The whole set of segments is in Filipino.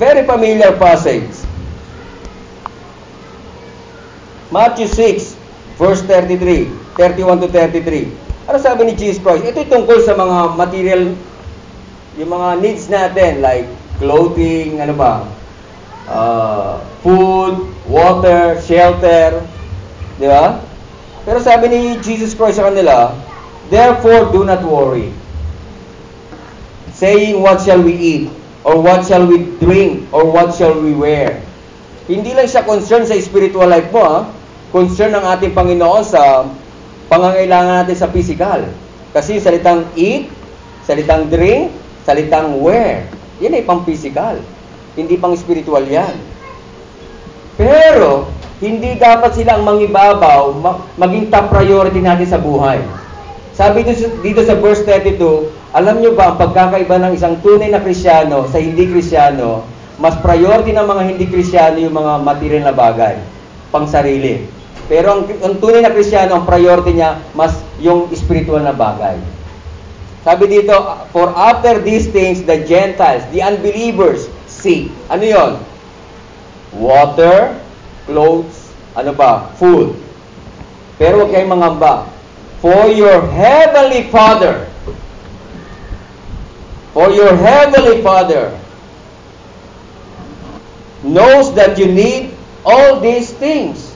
very familiar passage. Matthew 6, verse 33, 31 to 33. Ano sabi ni Jesus Christ? Ito tungkol sa mga material, yung mga needs natin, like clothing, ano ba, uh, food, water, shelter, di ba? Pero sabi ni Jesus Christ sa kanila, Therefore, do not worry, saying, What shall we eat? Or what shall we drink? Or what shall we wear? Hindi lang siya concern sa spiritual life mo, ha? concern ng ating Panginoon sa pangangailangan natin sa physical. Kasi salitang eat, salitang drink, salitang wear, yan ay pang physical. Hindi pang spiritual yan. Pero, hindi dapat sila ang mangibabaw, maging top priority natin sa buhay. Sabi dito, dito sa verse 32, alam nyo ba ang pagkakaiba ng isang tunay na krisyano sa hindi krisyano, mas priority ng mga hindi krisyano yung mga material na bagay, pang sarili. Pero ang, ang tunay na Kristiyano, ang priority niya, mas yung spiritual na bagay. Sabi dito, for after these things, the Gentiles, the unbelievers, seek. Ano yon? Water, clothes, ano ba? Food. Pero huwag kayong mangamba. For your heavenly Father, for your heavenly Father knows that you need all these things.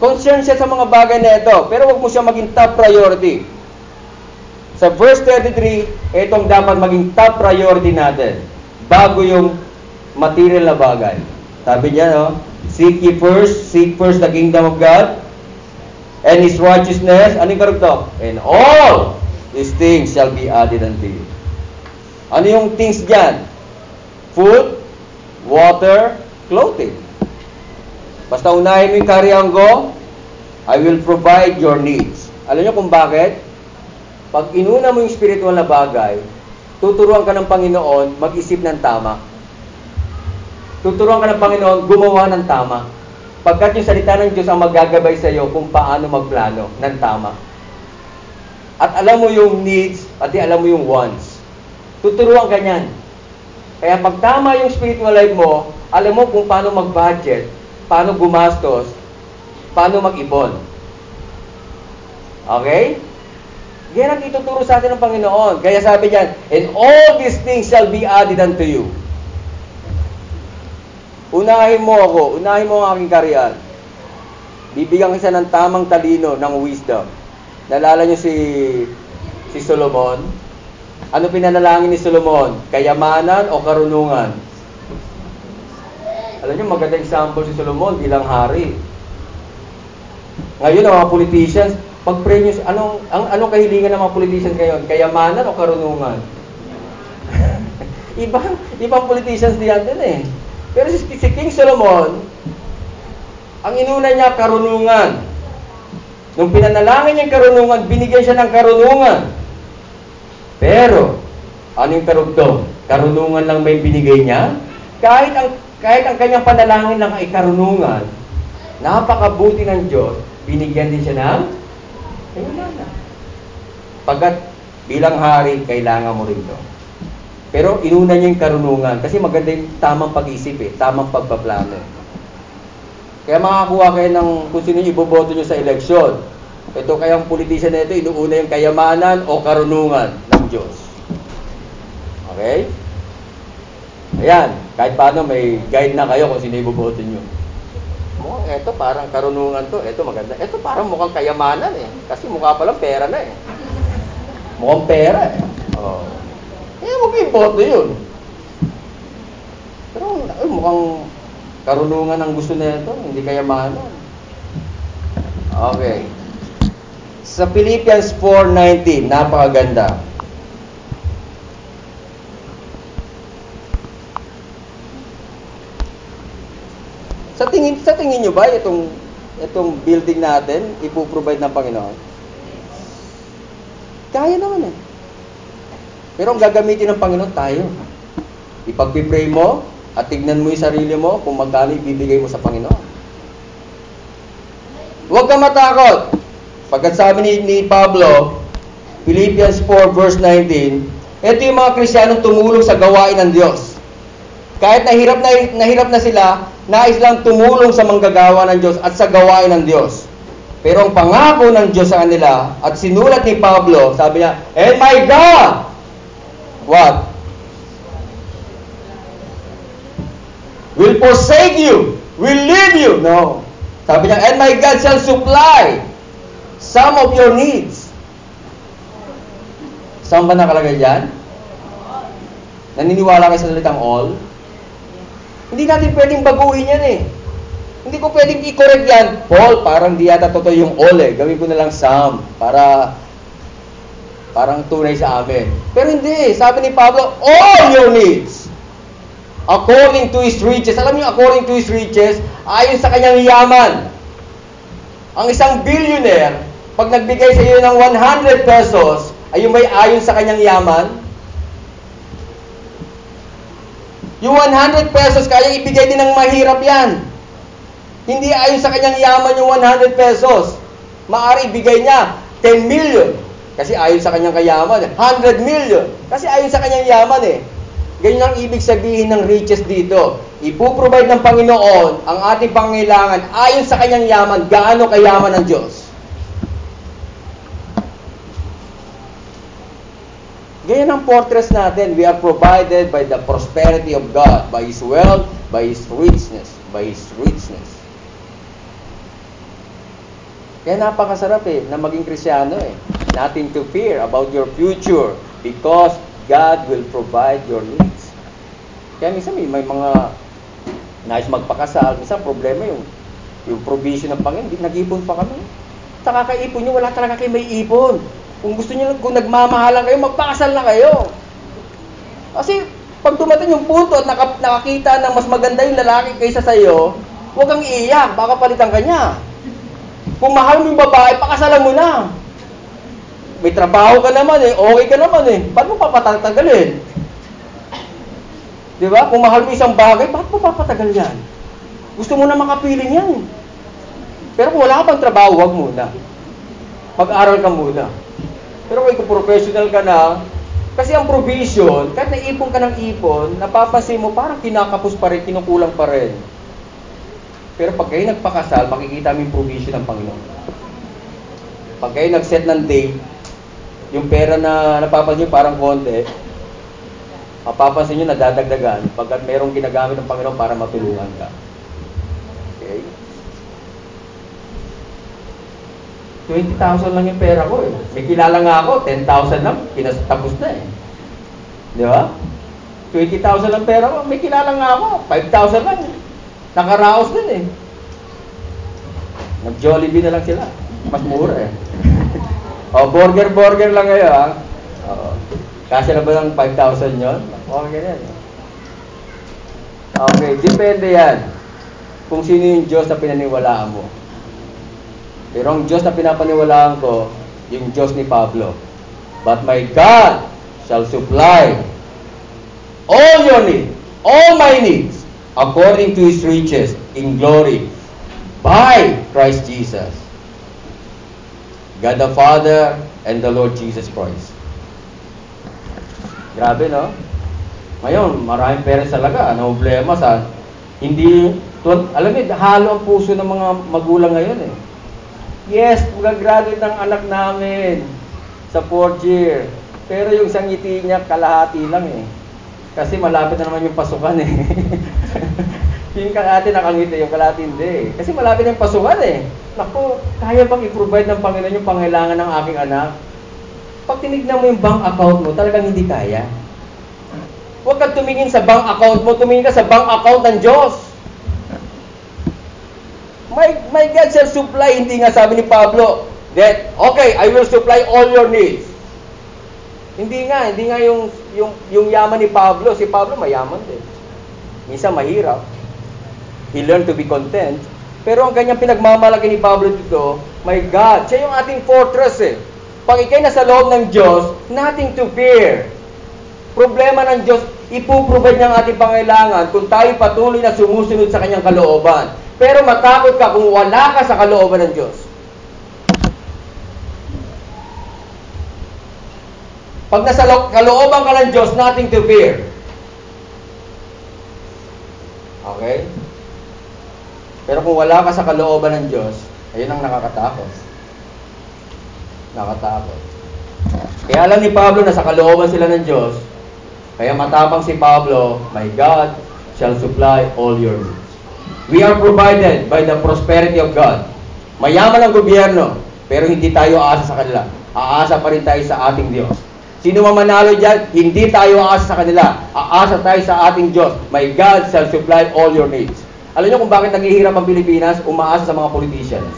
Concern siya sa mga bagay na ito, pero wag mo siya maging top priority. Sa verse 33, itong dapat maging top priority natin bago yung material na bagay. Sabi niya, no? Seek ye first, seek first the kingdom of God and His righteousness. Ano yung karugtong? And all these things shall be added unto you. Ano yung things dyan? Food, water, clothing. Basta unahin mo yung karyanggo, I will provide your needs. Alam niyo kung bakit? Pag inuna mo yung spiritual na bagay, tuturuan ka ng Panginoon mag-isip ng tama. Tuturuan ka ng Panginoon gumawa ng tama. Pagkat yung salita ng Diyos ang maggagabay sa iyo kung paano magplano ng tama. At alam mo yung needs, pati alam mo yung wants. Tuturuan ka niyan. Kaya pag tama yung spiritual life mo, alam mo kung paano mag-budget, paano gumastos, paano mag-ipon. Okay? Yan ang ituturo sa atin ng Panginoon. Kaya sabi niyan, And all these things shall be added unto you. Unahin mo ako, unahin mo ang aking karyan. Bibigyan kita ng tamang talino ng wisdom. Nalala niyo si si Solomon? Ano pinanalangin ni Solomon? Kayamanan o karunungan? Alam niyo, magandang example si Solomon bilang hari. Ngayon, ang mga politicians, pag-pray anong, ang, anong kahilingan ng mga politicians ngayon? Kayamanan o karunungan? ibang, ibang politicians diyan din eh. Pero si, si King Solomon, ang inuna niya, karunungan. Nung pinanalangin niya karunungan, binigyan siya ng karunungan. Pero, ano yung karugtong? Karunungan lang may binigay niya? Kahit ang kahit ang kanyang panalangin lang ay karunungan, napakabuti ng Diyos, binigyan din siya ng kailangan. Pagkat bilang hari, kailangan mo rin to. Pero inuna niya yung karunungan kasi maganda yung tamang pag-isip eh, tamang pagpaplano. Kaya makakuha kayo ng kung sino yung iboboto nyo sa eleksyon. Ito kayang politician na ito, inuuna yung kayamanan o karunungan ng Diyos. Okay? Ayan, kahit paano may guide na kayo kung sino iboboto nyo. Mukhang eto parang karunungan to, eto maganda. Eto parang mukhang kayamanan eh. Kasi mukha pa lang pera na eh. Mukhang pera eh. Oh. Eh, huwag iboto yun. Pero ay, mukhang karunungan ang gusto na ito, hindi kayamanan. Okay. Sa Philippians 4.19, napakaganda. Sa tingin sa tingin niyo ba itong itong building natin ipo-provide ng Panginoon? Kaya naman eh. Pero ang gagamitin ng Panginoon tayo. Ipagpipray mo at tignan mo yung sarili mo kung magkano ibibigay mo sa Panginoon. Huwag ka matakot. Pagkat sabi ni, ni Pablo, Philippians 4 verse 19, Ito yung mga Kristiyanong tumulong sa gawain ng Diyos. Kahit nahirap na, nahirap na sila, nais lang tumulong sa manggagawa ng Diyos at sa gawain ng Diyos. Pero ang pangako ng Diyos sa kanila, at sinulat ni Pablo, sabi niya, And my God! What? Will forsake you, will leave you. No. Sabi niya, And my God shall supply some of your needs. Saan ba nakalagay dyan? Naniniwala kayo sa salitang all? Hindi natin pwedeng baguhin yan eh. Hindi ko pwedeng i-correct yan. Paul, parang di yata totoo yung all eh. Gawin ko na lang some para parang tunay sa amin. Pero hindi. Sabi ni Pablo, all your needs according to his riches. Alam niyo, according to his riches, ayon sa kanyang yaman. Ang isang billionaire, pag nagbigay sa iyo ng 100 pesos, ay yung may ayon sa kanyang yaman? Yung 100 pesos, kaya ibigay din ng mahirap yan. Hindi ayon sa kanyang yaman yung 100 pesos. Maari ibigay niya 10 million. Kasi ayon sa kanyang kayaman. 100 million. Kasi ayon sa kanyang yaman eh. Ganyan ang ibig sabihin ng riches dito. Ipuprovide ng Panginoon ang ating pangailangan ayon sa kanyang yaman, gaano kayaman ng Diyos. Ganyan ang fortress natin. We are provided by the prosperity of God, by His wealth, by His richness, by His richness. Kaya napakasarap eh, na maging krisyano eh. Nothing to fear about your future because God will provide your needs. Kaya minsan may, may mga nais magpakasal, minsan problema yung yung provision ng Panginoon, nag-ipon pa kami. Sa kakaipon nyo, wala talaga kayo may ipon. Kung gusto niyo, kung nagmamahalan kayo, magpakasal na kayo. Kasi, pag dumating yung punto at nakakita ng mas maganda yung lalaki kaysa sa iyo, huwag kang iiyak, baka palitan ka niya. Kung mahal mo yung babae, pakasalan mo na. May trabaho ka naman eh, okay ka naman eh. Ba't mo papatatagalin? Di ba? Kung mahal mo isang bagay, bakit mo papatagal yan? Gusto mo na makapiling yan. Pero kung wala ka pang trabaho, wag muna. Pag-aral ka muna. Pero kung professional ka na, kasi ang provision, kahit naipon ka ng ipon, napapansin mo parang kinakapos pa rin, kinukulang pa rin. Pero pag kayo nagpakasal, makikita mo yung provision ng Panginoon. Pag kayo nag-set ng date, yung pera na napapansin nyo parang konti, mapapansin nyo nadadagdagan pagkat merong ginagamit ng Panginoon para matulungan ka. Okay? 20,000 lang yung pera ko eh. May kilala nga ako, 10,000 lang, tapos na eh. Di ba? 20,000 lang pera ko, may kilala nga ako, 5,000 lang. Nakaraos din eh. Nag-Jollibee na lang sila. Mas mura eh. Oh, burger-burger lang ngayon ha. Oo. Kasi na ba ng 5,000 yon? Okay na yan. Okay, depende yan. Kung sino yung Diyos na pinaniwalaan mo. Pero ang Diyos na pinapaniwalaan ko, yung Diyos ni Pablo. But my God shall supply all your needs, all my needs, according to His riches in glory by Christ Jesus. God the Father and the Lord Jesus Christ. Grabe, no? Ngayon, maraming parents talaga, na problema sa hindi, alam niyo, halo ang puso ng mga magulang ngayon eh. Yes, mag-graduate ng anak namin sa fourth year. Pero yung isang ngiti niya, kalahati lang eh. Kasi malapit na naman yung pasukan eh. yung kalahati nakangiti, yung kalahati hindi eh. Kasi malapit na yung pasukan eh. Naku, kaya bang i-provide ng Panginoon yung pangailangan ng aking anak? Pag tinignan mo yung bank account mo, talagang hindi kaya. Huwag kang tumingin sa bank account mo, tumingin ka sa bank account ng Diyos. My, my God shall supply, hindi nga sabi ni Pablo, that, okay, I will supply all your needs. Hindi nga, hindi nga yung, yung, yung yaman ni Pablo. Si Pablo mayaman din. Minsan mahirap. He learned to be content. Pero ang kanyang pinagmamalaki ni Pablo dito, my God, siya yung ating fortress eh. Pag ikay nasa loob ng Diyos, nothing to fear. Problema ng Diyos, ipuprovide niya ang ating pangailangan kung tayo patuloy na sumusunod sa kanyang kalooban. Pero matakot ka kung wala ka sa kalooban ng Diyos. Pag nasa lo- kalooban ka ng Diyos, nothing to fear. Okay? Pero kung wala ka sa kalooban ng Diyos, ayun ang nakakatakot. Nakatakot. Kaya alam ni Pablo na sa kalooban sila ng Diyos, kaya matapang si Pablo, My God shall supply all your needs. We are provided by the prosperity of God. Mayaman ang gobyerno, pero hindi tayo aasa sa kanila. Aasa pa rin tayo sa ating Diyos. Sino man manalo dyan, hindi tayo aasa sa kanila. Aasa tayo sa ating Diyos. My God shall supply all your needs. Alam niyo kung bakit naghihirap ang Pilipinas? Umaasa sa mga politicians.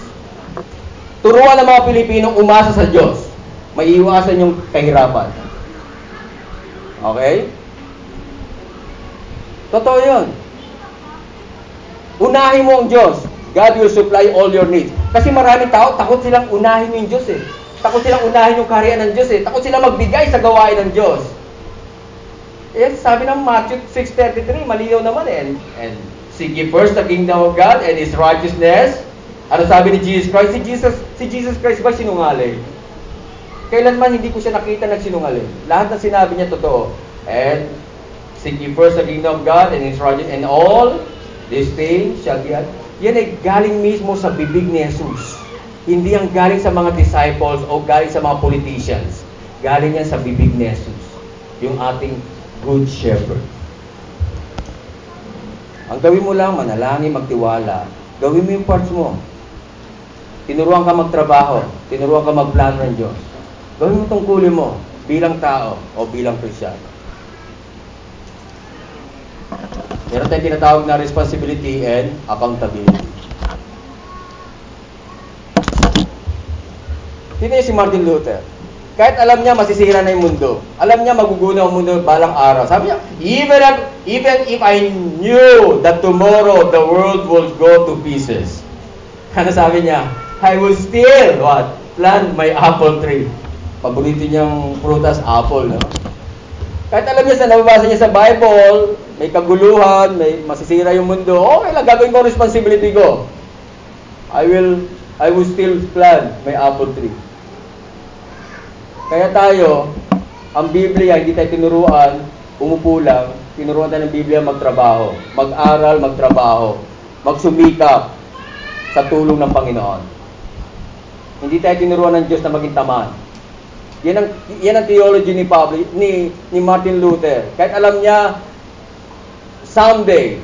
Turuan ng mga Pilipino umasa sa Diyos. May iwasan yung kahirapan. Okay? Totoo yun. Unahin mo ang Diyos. God will supply all your needs. Kasi maraming tao, takot silang unahin yung Diyos eh. Takot silang unahin yung kaharian ng Diyos eh. Takot silang magbigay sa gawain ng Diyos. Eh, sabi ng Matthew 6.33, malinaw naman eh. And, and seek ye first the kingdom of God and His righteousness. Ano sabi ni Jesus Christ? Si Jesus, si Jesus Christ ba sinungaling? Kailanman hindi ko siya nakita nagsinungaling. Lahat ng sinabi niya totoo. And seek ye first the kingdom of God and His righteousness and all these things shall be added. Yan ay galing mismo sa bibig ni Jesus. Hindi ang galing sa mga disciples o galing sa mga politicians. Galing yan sa bibig ni Jesus. Yung ating good shepherd. Ang gawin mo lang, manalangin, magtiwala. Gawin mo yung parts mo. Tinuruan ka magtrabaho. Tinuruan ka magplano ng Diyos. Gawin mo tungkulin mo bilang tao o bilang Krisyano. Meron tayong tinatawag na responsibility and accountability. Sino si Martin Luther? Kahit alam niya masisira na yung mundo, alam niya magugunaw ang mundo balang araw. Sabi niya, even if, even if I knew that tomorrow the world will go to pieces. Ano sabi niya? I will still, what? Plant my apple tree. Paborito niyang prutas, apple, no? Kahit alam niya sa nababasa niya sa Bible, may kaguluhan, may masisira yung mundo, okay lang, gagawin ko responsibility ko. I will, I will still plant my apple tree. Kaya tayo, ang Biblia, hindi tayo tinuruan, umupo lang, tinuruan tayo ng Biblia magtrabaho, mag-aral, magtrabaho, magsumikap sa tulong ng Panginoon. Hindi tayo tinuruan ng Diyos na maging tamad. Yan ang, yan ang theology ni, Pablo, ni, ni Martin Luther. Kahit alam niya, someday,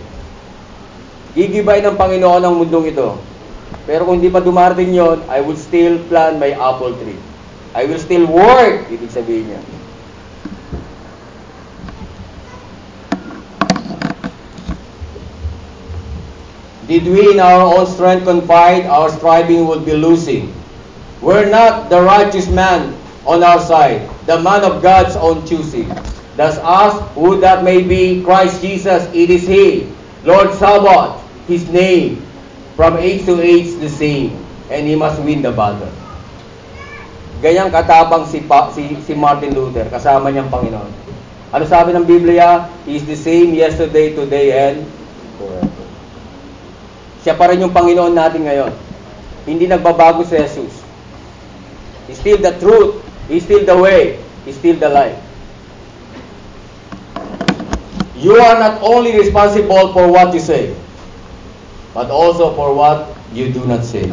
gigibay ng Panginoon ang mundong ito. Pero kung hindi pa dumarating yon, I will still plant my apple tree. I will still work, ibig sabihin niya. Did we in our own strength confide, our striving would be losing. We're not the righteous man on our side, the man of God's own choosing. Thus us, who that may be, Christ Jesus, it is He, Lord Sabbath, His name, from age to age the same, and He must win the battle. Ganyang katabang si, pa, si, si Martin Luther, kasama niyang Panginoon. Ano sabi ng Biblia? He is the same yesterday, today, and forever. Siya pa rin yung Panginoon natin ngayon. Hindi nagbabago si Jesus. He's still the truth. He's still the way. He's still the life. You are not only responsible for what you say, but also for what you do not say.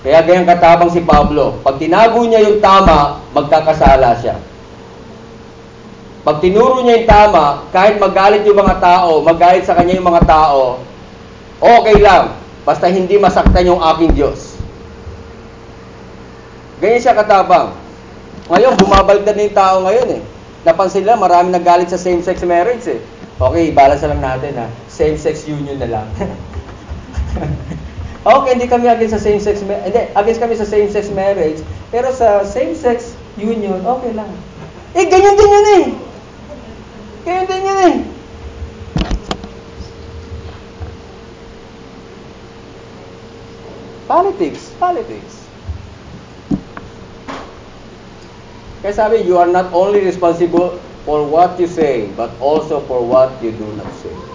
Kaya ganyang katabang si Pablo. Pag tinago niya yung tama, magkakasala siya. Pag tinuro niya yung tama, kahit magalit yung mga tao, magalit sa kanya yung mga tao, okay lang. Basta hindi masaktan yung aking Diyos. Ganyan siya katabang. Ngayon, bumabaliktad na yung tao ngayon eh. Napansin nila, marami nagalit sa same-sex marriage eh. Okay, balance lang natin ha. Same-sex union na lang. okay, hindi kami against sa same-sex marriage. Hindi, against kami sa same-sex marriage. Pero sa same-sex union, okay lang. Eh, ganyan din yun eh. Ganyan din yun eh. Politics, politics. Kaya sabi, you are not only responsible for what you say, but also for what you do not say.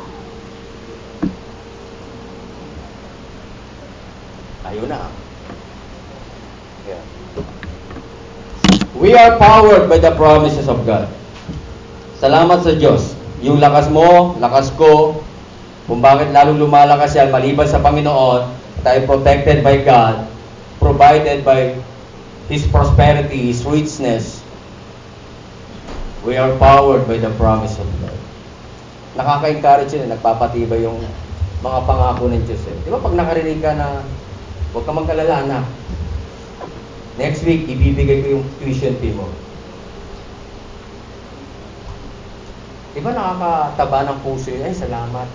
Ayun na. Yeah. We are powered by the promises of God. Salamat sa Diyos. Yung lakas mo, lakas ko, kung bakit lalong lumalakas yan, maliban sa Panginoon, tayo protected by God, provided by His prosperity, His richness. We are powered by the promise of God. Nakaka-encourage yun, eh, nagpapatibay yung mga pangako ng Diyos. Eh. Di ba pag nakarinig ka na, huwag ka magkalala na, next week, ibibigay ko yung tuition fee mo. Di ba nakakataba ng puso yun? Ay, salamat.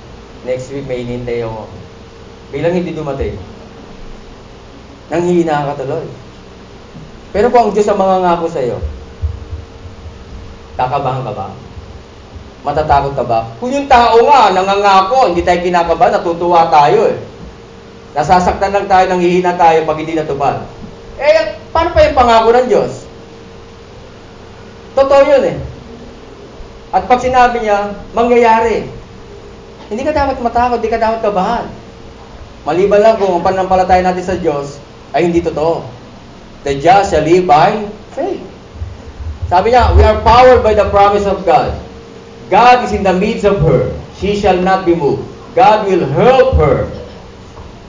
Next week may hinintay ako. Bilang hindi dumating. Nanghihina ka tuloy. Pero kung ang Diyos ang mga ngako sa iyo, kakabahan ka ba? Matatakot ka ba? Kung yung tao nga, nangangako, hindi tayo kinakabahan, natutuwa tayo eh. Nasasaktan lang tayo, nanghihina tayo pag hindi natupad. Eh, paano pa yung pangako ng Diyos? Totoo yun eh. At pag sinabi niya, mangyayari. Hindi ka dapat matakot, hindi ka dapat kabahan. Maliban lang kung ang panampalataya natin sa Diyos ay hindi totoo. The just shall live by faith. Sabi niya, we are powered by the promise of God. God is in the midst of her. She shall not be moved. God will help her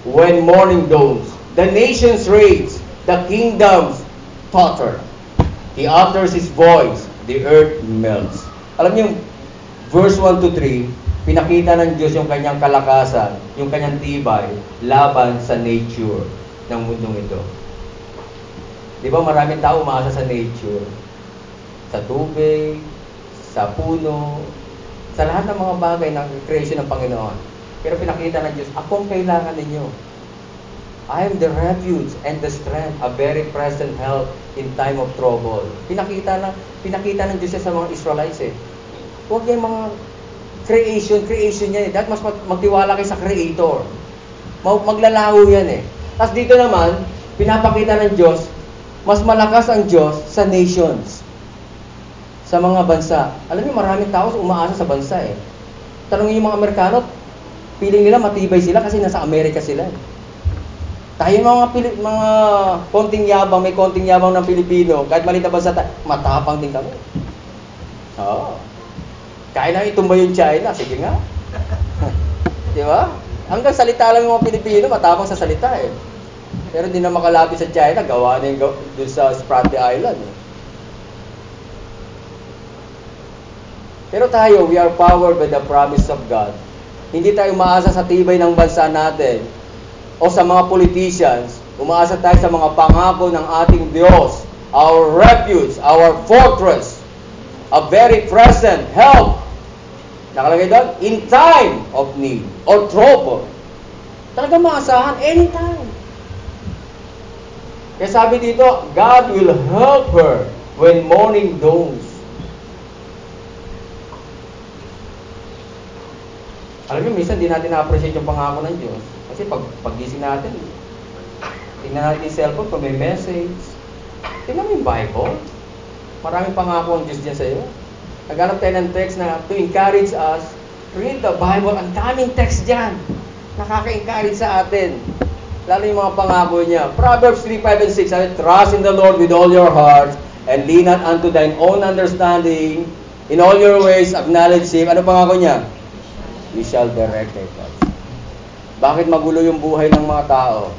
when morning dawns. The nations rage, the kingdoms totter. He utters his voice, the earth melts. Alam niyo, verse 1 to 3, pinakita ng Diyos yung kanyang kalakasan, yung kanyang tibay, laban sa nature ng mundong ito. Di ba maraming tao umaasa sa nature? Sa tubig, sa puno, sa lahat ng mga bagay ng creation ng Panginoon. Pero pinakita ng Diyos, ako ang kailangan ninyo. I am the refuge and the strength, a very present help in time of trouble. Pinakita na pinakita ng Diyos sa mga Israelites eh. Huwag yung mga creation, creation yan eh. Dapat mas magtiwala kayo sa creator. Maglalaho yan eh. Tapos dito naman, pinapakita ng Diyos, mas malakas ang Diyos sa nations. Sa mga bansa. Alam niyo, maraming tao umaasa sa bansa eh. Tanongin yung mga Amerikano, feeling nila matibay sila kasi nasa Amerika sila eh. Tayo mga Pili- mga konting yabang, may konting yabang ng Pilipino, kahit maliit na bansa, matapang din kami. Oo. Kaya na itumba yung China, sige nga. Di ba? Hanggang salita lang yung mga Pilipino, matapang sa salita eh. Pero hindi na makalapit sa China, gawa na yung doon sa Spratly Island. Eh. Pero tayo, we are powered by the promise of God. Hindi tayo umaasa sa tibay ng bansa natin o sa mga politicians. Umaasa tayo sa mga pangako ng ating Diyos, our refuge, our fortress, a very present help Nakalagay doon, in time of need or trouble. Talaga maasahan, anytime. Kaya sabi dito, God will help her when morning dawns. Alam niyo, minsan di natin na-appreciate yung pangako ng Diyos. Kasi pag pagising natin, tingnan natin yung cellphone kung may message. Tingnan mo yung Bible. Maraming pangako ang Diyos dyan sa iyo. Naghanap tayo ng text na to encourage us, read the Bible. Ang daming text dyan. Nakaka-encourage sa atin. Lalo yung mga pangako niya. Proverbs 3, 5, and 6, sabi, Trust in the Lord with all your heart, and lean not unto thine own understanding. In all your ways, acknowledge Him. Ano pangako niya? We shall direct thy paths. Bakit magulo yung buhay ng mga tao?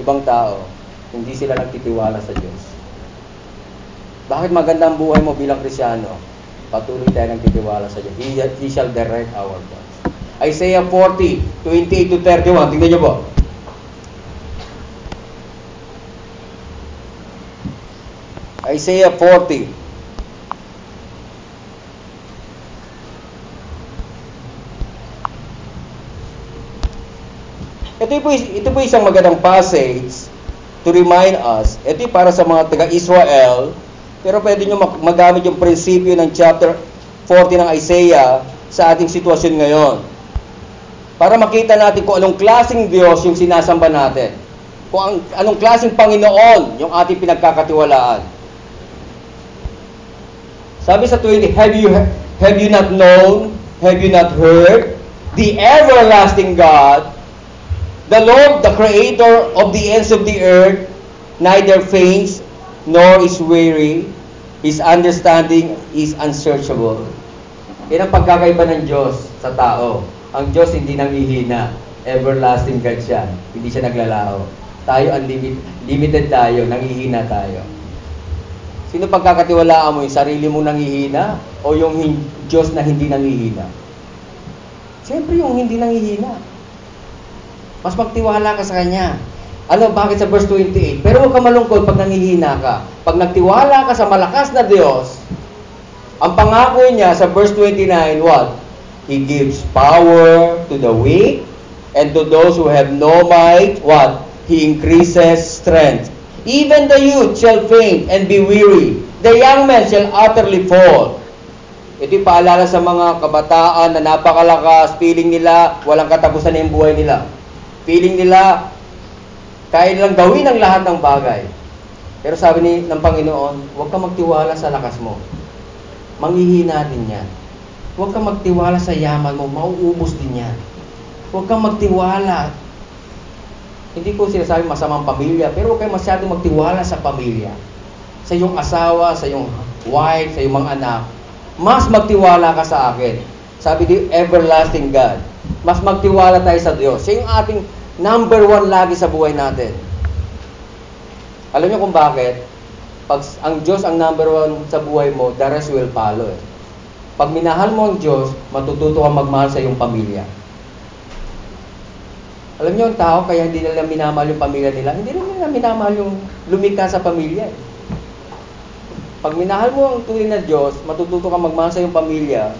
Ibang tao, hindi sila nagtitiwala sa Diyos. Bakit maganda ang buhay mo bilang Krisyano? Patuloy tayo ng titiwala sa Diyos. He, he shall direct our paths. Isaiah 40, 28 to 31. Tingnan niyo po. Isaiah 40. Ito po, ito po isang magandang passage to remind us. Ito para sa mga taga-Israel pero pwede nyo magamit yung prinsipyo ng chapter 40 ng Isaiah sa ating sitwasyon ngayon. Para makita natin kung anong klaseng Diyos yung sinasamba natin. Kung ang, anong klaseng Panginoon yung ating pinagkakatiwalaan. Sabi sa 20, have you, have you not known, have you not heard, the everlasting God, the Lord, the creator of the ends of the earth, neither faints nor is weary. His understanding is unsearchable. Yan ang pagkakaiba ng Diyos sa tao. Ang Diyos hindi nanghihina. Everlasting God siya. Hindi siya naglalao. Tayo, unlimited, limited tayo. Nanghihina tayo. Sino pagkakatiwalaan mo? Yung sarili mo nanghihina? O yung Diyos na hindi nanghihina? Siyempre yung hindi nanghihina. Mas magtiwala ka sa Kanya. Ano, bakit sa verse 28? Pero huwag ka malungkot pag nanghihina ka. Pag nagtiwala ka sa malakas na Diyos, ang pangako niya sa verse 29, what? He gives power to the weak, and to those who have no might, what? He increases strength. Even the youth shall faint and be weary. The young men shall utterly fall. Ito'y paalala sa mga kabataan na napakalakas, feeling nila walang katapusan na yung buhay nila. Feeling nila kaya nilang gawin ang lahat ng bagay. Pero sabi ni ng Panginoon, huwag kang magtiwala sa lakas mo. Manghihina din yan. Huwag kang magtiwala sa yaman mo, mauubos din yan. Huwag kang magtiwala. Hindi ko sinasabi masamang pamilya, pero huwag kang masyadong magtiwala sa pamilya. Sa iyong asawa, sa iyong wife, sa iyong mga anak. Mas magtiwala ka sa akin. Sabi di everlasting God. Mas magtiwala tayo sa Diyos. Siya yung ating number one lagi sa buhay natin. Alam niyo kung bakit? Pag ang Diyos ang number one sa buhay mo, the rest will follow. Eh. Pag minahal mo ang Diyos, matututo kang magmahal sa iyong pamilya. Alam niyo ang tao, kaya hindi nila minamahal yung pamilya nila, hindi rin nila minamahal yung lumika sa pamilya. Eh. Pag minahal mo ang tunay na Diyos, matututo kang magmahal sa iyong pamilya.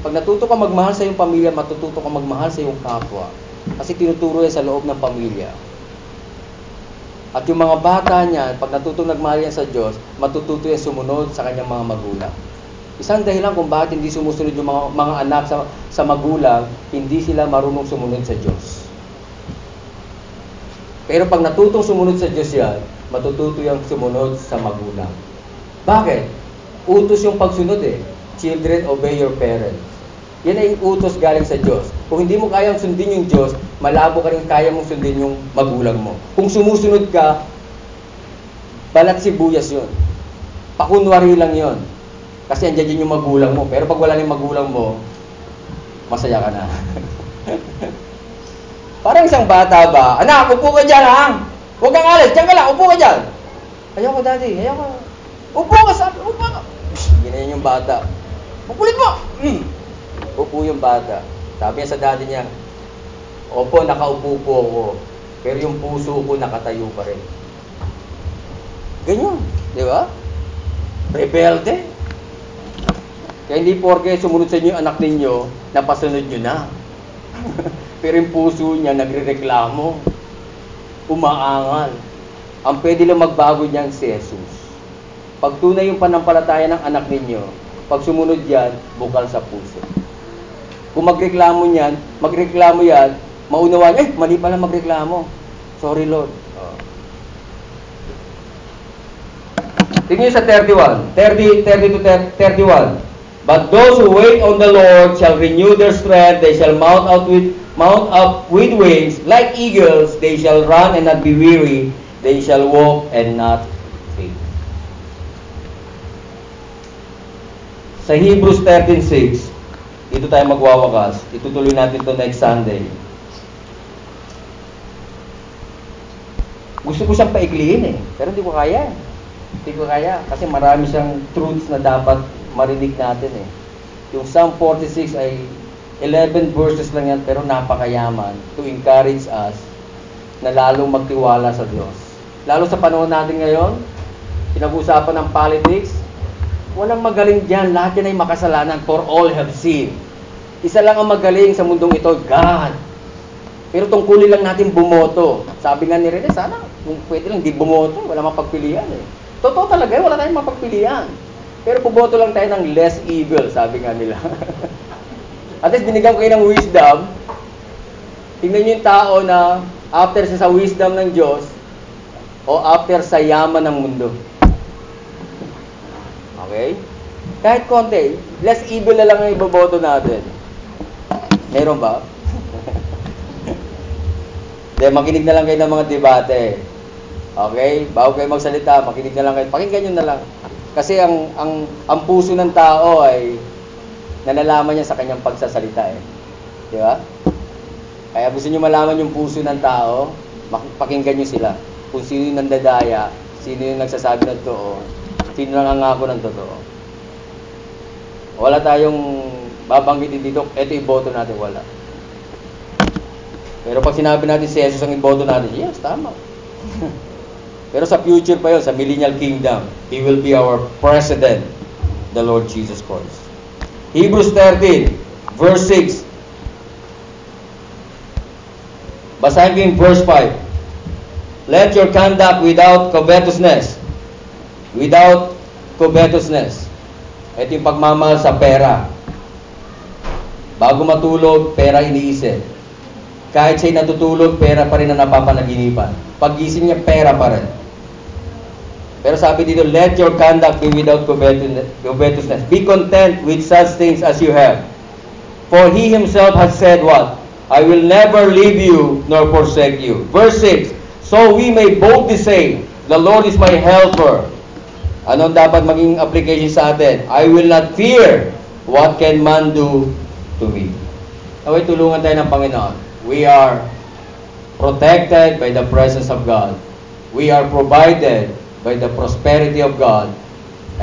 Pag natuto kang magmahal sa iyong pamilya, matututo kang magmahal sa iyong kapwa. Kasi tinuturo yan sa loob ng pamilya. At yung mga bata niya, pag natutong nagmahal yan sa Diyos, matututo yan sumunod sa kanyang mga magulang. Isang dahilan kung bakit hindi sumusunod yung mga, mga anak sa, sa magulang, hindi sila marunong sumunod sa Diyos. Pero pag natutong sumunod sa Diyos yan, matututo yung sumunod sa magulang. Bakit? Utos yung pagsunod eh. Children, obey your parents. Yan ay utos galing sa Diyos. Kung hindi mo kayang sundin yung Diyos, malabo ka rin kaya mong sundin yung magulang mo. Kung sumusunod ka, balat sibuyas yun. Pakunwari lang yon. Kasi andyan din yung magulang mo. Pero pag wala na yung magulang mo, masaya ka na. Parang isang bata ba, Anak, upo ka dyan ha! Huwag kang alis, dyan ka lang, upo ka dyan! Ayoko daddy, ayoko. Upo ka, sabi, upo ka! Ganyan yung bata. Upulit mo! Mm. Upo yung bata. Sabi niya sa daddy niya, Opo, nakaupo po ako. Pero yung puso ko nakatayo pa rin. Ganyan, di ba? Rebelde. Kaya hindi porke sumunod sa inyo yung anak ninyo, napasunod nyo na. Pero yung puso niya nagre-reklamo. Umaangal. Ang pwede lang magbago niyan si Jesus. Pag tunay yung panampalataya ng anak ninyo, pag sumunod yan, bukal sa puso. Kung magreklamo niyan, magreklamo yan, maunawaan, eh, mali pala magreklamo. Sorry Lord. Oh. Tingnan sa 31. 30, 30 to 31. But those who wait on the Lord shall renew their strength. They shall mount out with mount up with wings like eagles. They shall run and not be weary. They shall walk and not faint. Sa Hebrews 13:6, dito tayo magwawakas. Itutuloy natin to next Sunday. Gusto ko siyang paikliin eh, pero hindi ko kaya. Hindi ko kaya kasi marami siyang truths na dapat marinig natin eh. Yung Psalm 46 ay 11 verses lang yan pero napakayaman to encourage us na lalong magtiwala sa Diyos. Lalo sa panahon natin ngayon, pinag-usapan ng politics, walang magaling dyan. Lahat yan ay makasalanan for all have sinned. Isa lang ang magaling sa mundong ito, God. Pero tungkulin lang natin bumoto. Sabi nga ni Rene, sana kung pwede lang di bumoto, wala mapagpilian eh. Totoo talaga, wala tayong mapagpilian. Pero bumoto lang tayo ng less evil, sabi nga nila. At least binigyan ko kayo ng wisdom. Tingnan niyo yung tao na after sa wisdom ng Diyos o after sa yaman ng mundo. Okay? Kahit konti, less evil na lang ang iboboto natin. Meron ba? De, makinig na lang kayo ng mga debate. Okay? Bago kayo magsalita, makinig na lang kayo. Pakinggan nyo na lang. Kasi ang, ang, ang puso ng tao ay nalalaman niya sa kanyang pagsasalita eh. Di ba? Kaya gusto nyo malaman yung puso ng tao, pakinggan nyo sila. Kung sino yung nandadaya, sino yung nagsasabi ng totoo, sino nangangako ng totoo. Wala tayong babanggitin dito, eto iboto natin, wala. Pero pag sinabi natin si Jesus ang iboto natin, yes, tama. Pero sa future pa yon sa millennial kingdom, He will be our president, the Lord Jesus Christ. Hebrews 13, verse 6. Basahin ko yung verse 5. Let your conduct without covetousness. Without covetousness. Ito yung pagmamahal sa pera. Bago matulog, pera iniisip. Kahit siya'y natutulog, pera pa rin ang napapanaginipan. Paggising niya, pera pa rin. Pero sabi dito, let your conduct be without covetousness. Be content with such things as you have. For he himself has said what? I will never leave you nor forsake you. Verse 6, So we may boldly say, The Lord is my helper. Anong dapat maging application sa atin? I will not fear what can man do to me. Naway tulungan tayo ng Panginoon. We are protected by the presence of God. We are provided by the prosperity of God,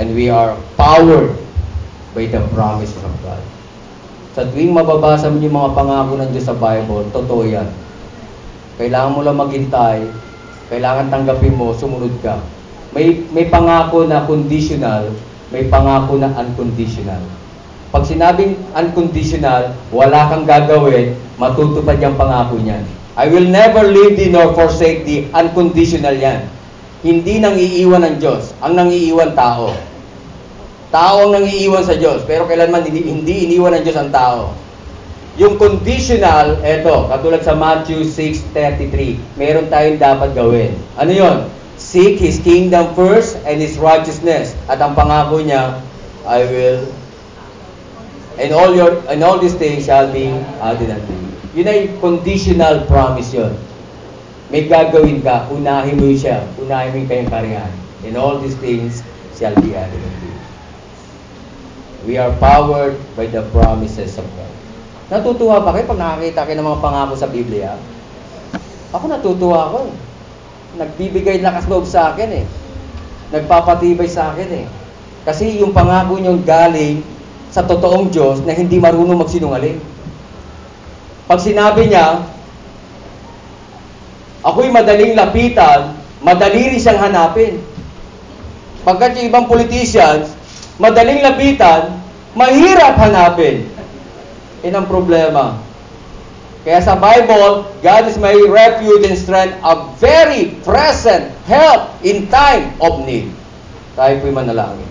and we are powered by the promises of God. Sa tuwing mababasa mo yung mga pangako ng Diyos sa Bible, totoo yan. Kailangan mo lang maghintay, kailangan tanggapin mo, sumunod ka. May, may pangako na conditional, may pangako na unconditional. Pag sinabing unconditional, wala kang gagawin, matutupad yung pangako niyan. I will never leave thee nor forsake thee, unconditional yan. Hindi nang iiwan ng Diyos, ang nang iiwan tao. Tao ang nang iiwan sa Diyos, pero kailanman hindi, hindi iniwan ng Diyos ang tao. Yung conditional, eto, katulad sa Matthew 6.33, meron tayong dapat gawin. Ano yon? Seek His kingdom first and His righteousness. At ang pangako niya, I will, and all your, and all these things shall be added unto you. Yun ay conditional promise yon. May gagawin ka, unahin mo siya, unahin mo yung kayong karihan. And all these things shall be added unto you. We are powered by the promises of God. Natutuwa ba kayo pag nakakita kayo ng mga pangako sa Biblia? Ako natutuwa ako eh. Nagbibigay lakas loob sa akin eh. Nagpapatibay sa akin eh. Kasi yung pangako niyong galing sa totoong Diyos na hindi marunong magsinungaling. Pag sinabi niya, ako'y madaling lapitan, madali rin siyang hanapin. Pagkat yung ibang politicians, madaling lapitan, mahirap hanapin. Yan ang problema. Kaya sa Bible, God is my refuge and strength, a very present help in time of need. Tayo po'y manalangin.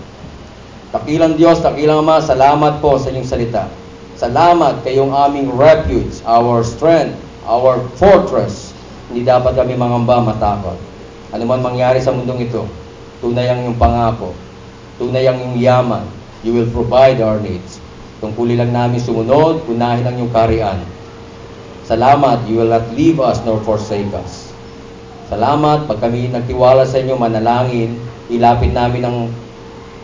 Takilang Diyos, takilang Ama, salamat po sa inyong salita. Salamat kayong aming refuge, our strength, our fortress. Hindi dapat kami mangamba, matakot. Ano man mangyari sa mundong ito, tunay ang iyong pangako, tunay ang iyong yaman, you will provide our needs. Tungkuli lang namin sumunod, unahin ang iyong karian. Salamat, you will not leave us nor forsake us. Salamat, pag kami nagtiwala sa inyo, manalangin, ilapit namin ang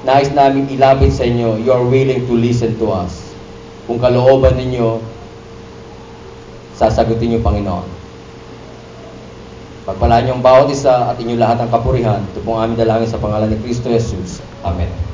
nais namin ilapit sa inyo, you are willing to listen to us. Kung kalooban ninyo, sasagutin niyo, Panginoon. Pagpalaan niyo ang bawat isa at inyo lahat ang kapurihan. Ito pong aming dalangin sa pangalan ni Kristo Jesus. Amen.